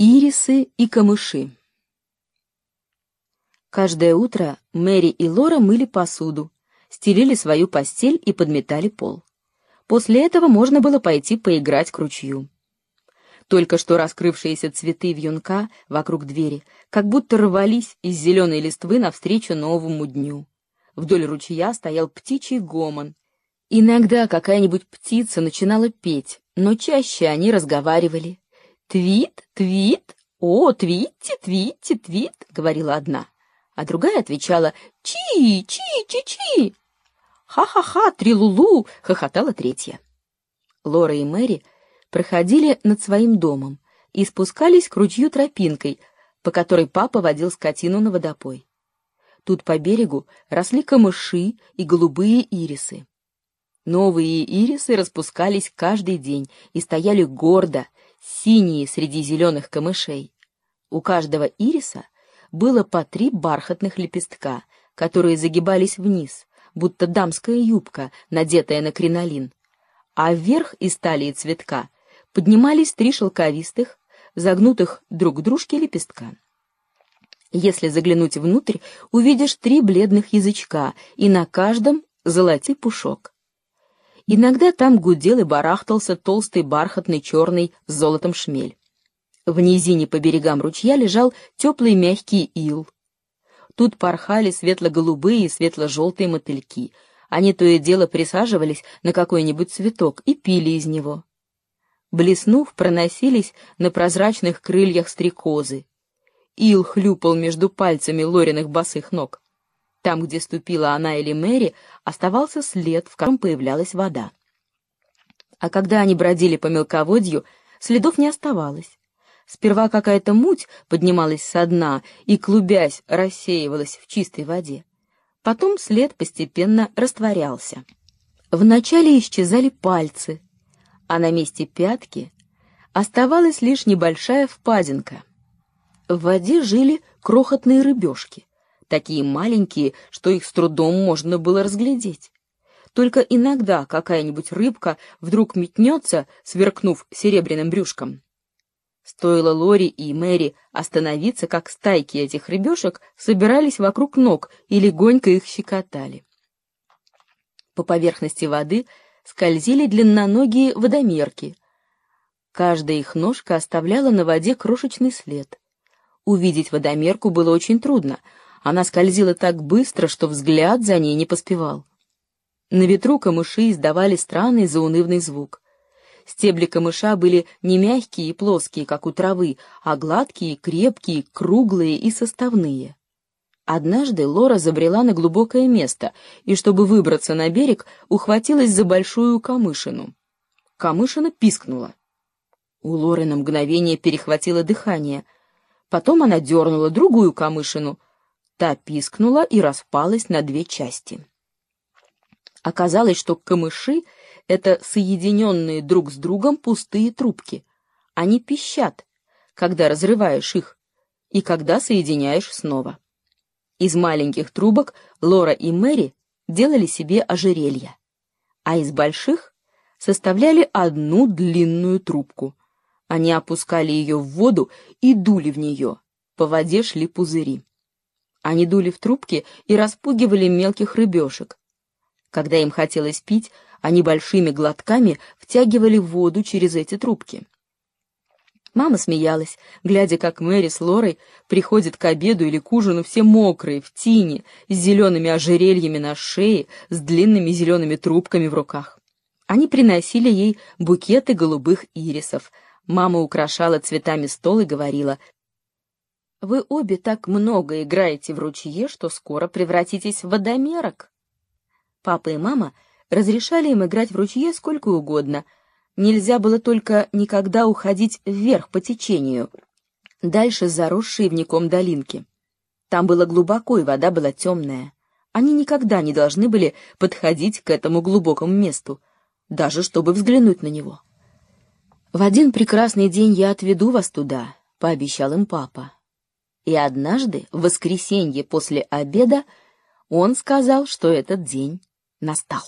Ирисы и камыши. Каждое утро Мэри и Лора мыли посуду, стелили свою постель и подметали пол. После этого можно было пойти поиграть к ручью. Только что раскрывшиеся цветы вьюнка вокруг двери как будто рвались из зеленой листвы навстречу новому дню. Вдоль ручья стоял птичий гомон. Иногда какая-нибудь птица начинала петь, но чаще они разговаривали, «Твит, твит, о, твитти, твитти, твит», — говорила одна, а другая отвечала «Чи, чи, чи, чи». «Ха-ха-ха, трилулу!» — хохотала третья. Лора и Мэри проходили над своим домом и спускались к ручью тропинкой, по которой папа водил скотину на водопой. Тут по берегу росли камыши и голубые ирисы. Новые ирисы распускались каждый день и стояли гордо, синие среди зеленых камышей. У каждого ириса было по три бархатных лепестка, которые загибались вниз, будто дамская юбка, надетая на кринолин. А вверх из талии цветка поднимались три шелковистых, загнутых друг к дружке лепестка. Если заглянуть внутрь, увидишь три бледных язычка, и на каждом золотый пушок. Иногда там гудел и барахтался толстый бархатный черный с золотом шмель. В низине по берегам ручья лежал теплый мягкий ил. Тут порхали светло-голубые и светло-желтые мотыльки. Они то и дело присаживались на какой-нибудь цветок и пили из него. Блеснув, проносились на прозрачных крыльях стрекозы. Ил хлюпал между пальцами Лориных босых ног. Там, где ступила она или Мэри, оставался след, в котором появлялась вода. А когда они бродили по мелководью, следов не оставалось. Сперва какая-то муть поднималась со дна и, клубясь, рассеивалась в чистой воде. Потом след постепенно растворялся. Вначале исчезали пальцы, а на месте пятки оставалась лишь небольшая впадинка. В воде жили крохотные рыбешки такие маленькие, что их с трудом можно было разглядеть. Только иногда какая-нибудь рыбка вдруг метнется, сверкнув серебряным брюшком. Стоило Лори и Мэри остановиться, как стайки этих рыбешек собирались вокруг ног и легонько их щекотали. По поверхности воды скользили длинноногие водомерки. Каждая их ножка оставляла на воде крошечный след. Увидеть водомерку было очень трудно — она скользила так быстро, что взгляд за ней не поспевал. На ветру камыши издавали странный заунывный звук. Стебли камыша были не мягкие и плоские, как у травы, а гладкие, крепкие, круглые и составные. Однажды Лора забрела на глубокое место и, чтобы выбраться на берег, ухватилась за большую камышину. Камышина пискнула. У Лоры на мгновение перехватило дыхание. Потом она дернула другую камышину — Та пискнула и распалась на две части. Оказалось, что камыши — это соединенные друг с другом пустые трубки. Они пищат, когда разрываешь их, и когда соединяешь снова. Из маленьких трубок Лора и Мэри делали себе ожерелья, а из больших составляли одну длинную трубку. Они опускали ее в воду и дули в нее. По воде шли пузыри. Они дули в трубки и распугивали мелких рыбешек. Когда им хотелось пить, они большими глотками втягивали воду через эти трубки. Мама смеялась, глядя, как Мэри с Лорой приходят к обеду или к ужину все мокрые, в тине, с зелеными ожерельями на шее, с длинными зелеными трубками в руках. Они приносили ей букеты голубых ирисов. Мама украшала цветами стол и говорила, вы обе так много играете в ручье, что скоро превратитесь в водомерок. Папа и мама разрешали им играть в ручье сколько угодно. Нельзя было только никогда уходить вверх по течению, дальше заросшие вником долинки. Там было глубоко, и вода была темная. Они никогда не должны были подходить к этому глубокому месту, даже чтобы взглянуть на него. «В один прекрасный день я отведу вас туда», — пообещал им папа. И однажды, в воскресенье после обеда, он сказал, что этот день настал.